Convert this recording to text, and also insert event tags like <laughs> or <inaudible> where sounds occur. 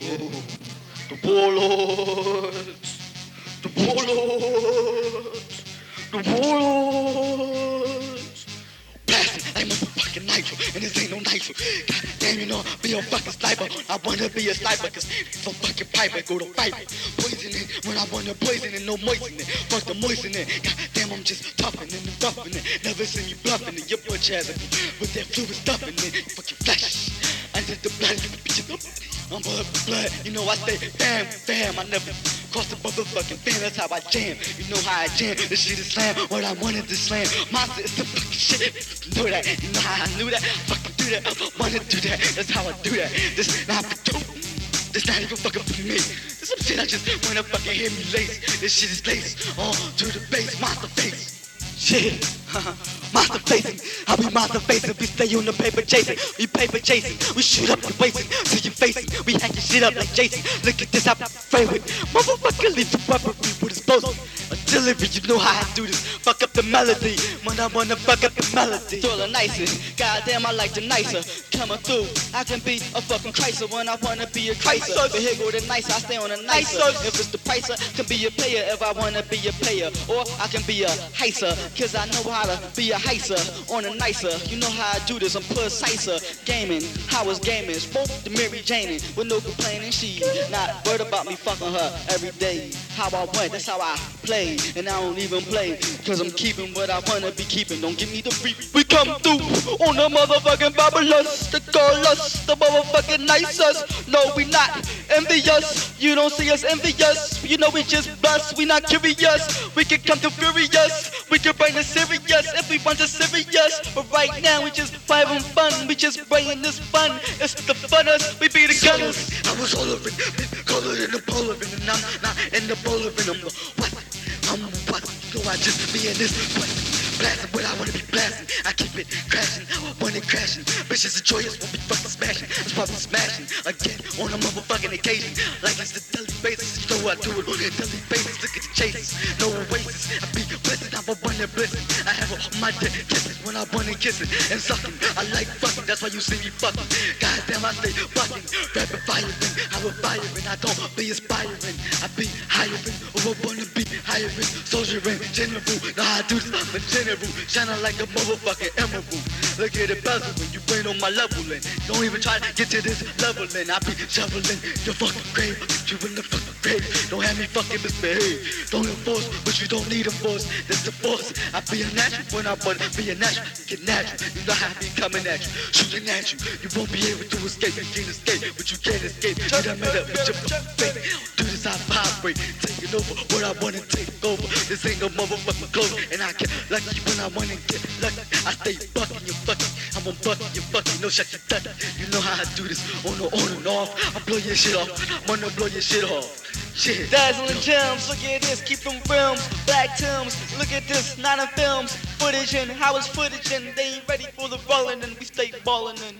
The warlords, the warlords, the warlords. Blasting like motherfucking nitro, and this ain't no nitro. God damn, you know, be a fucking sniper. I wanna be a sniper, cause some fucking piper go to fight. Poisoning when I wanna poison it, no moistening. Fuck the moistening. God damn, I'm just toughin' and roughing it. Never seen me bluffing it. Your butch ass with that fluid stuffing it. You fucking flesh. Under the blood, bitch, I'm blood for blood. You know I stay bam, bam. I never cross the motherfucking fan. That's how I jam. You know how I jam. This shit is slam. What I wanted to slam. Monster is the fucking shit. Know that. You know how I knew that. Fucking do that. I wanna do that. That's how I do that. This not for you. This not even fucking for me. This some shit I just wanna fucking hear me lace. This shit is lace. On to the base. Monster face. Shit. <laughs> Monster how we monster facing, we stay on the paper chasing, we paper chasing, we shoot up the wasting, see you facing, we hang your shit up like Jason. Look at this, I'm with motherfucker leave the weaponry with explosive. Artillery, you know how I do this. Fuck up the melody, when I wanna fuck up the melody. Throw the nicest, goddamn I like the nicer. Coming through, I can be a fucking Chrysler when I wanna be a Chrysler. But here go the nicer, I stay on the nicer. If it's the pricer, can be a player if I wanna be a player. Or I can be a heiser, cause I know how to be a heiser on a nicer. You know how I do this, I'm preciser. Gaming, how was gaming? Spoke to Mary Jane with no complaining. She not worried about me fucking her every day. How I went, that's how I play. And I don't even play, cause I'm keeping what I wanna be keeping. Don't give me the free. We come through on the motherfucking Babylons. They call us the motherfucking nicest. No, we not envious. You don't see us envious. You know we just blessed. We not curious. We can come to furious. We can bring the serious if we want to serious. But right now we just having fun. We just bringing this fun. It's the funnest. We be the gunners. I was all over it, colored in the polar, and I'm not in the polar, I'm what? I'm what? So I just be in this what? Blasting what I wanna be blasting. I keep it crashing, when it crashing. Bitches are joyous when we fucking smashing. Why we smashing again on a motherfucking occasion. Like it's the daily basis. You know I do it on a daily basis. Look at the chases, no oasis. I be blessed, I'm a and blessing. I have a, my dick kisses when I wanna kiss it and sucking. I like fucking, that's why you see me fucking. Goddamn, I stay fucking, rapid firing. I will firing, I don't be aspiring. I be hiring, or I wanna be hiring. Soldiering, general, how I do this. I'm a shining like a motherfucking emerald. Look at it when you ain't on my level and don't even try to get to this level and I be shoveling your fucking grave. You in the fucking grave. Don't have me fucking misbehave. Don't enforce, but you don't need a force. That's the force. I be a natural when I want to be a natural. Get natural. You know how I be coming at you, shooting at you. You won't be able to escape. You can't escape, but you can't escape. You done met up with your fucking fate. Do this, I vibrate, taking over what I wanna take over. This ain't no motherfucking I wanna get lucky. I stay bucking you fucking. I'm on bucking you fucking. No shut your duck. You know how I do this on the on and off. I blow your shit off. I'm gonna blow your shit off. Shit. Dazzling gems, look at this, keep them films, black Tims, look at this, not in films, footage and how is footage and they ain't ready for the rolling and we stay ballin' and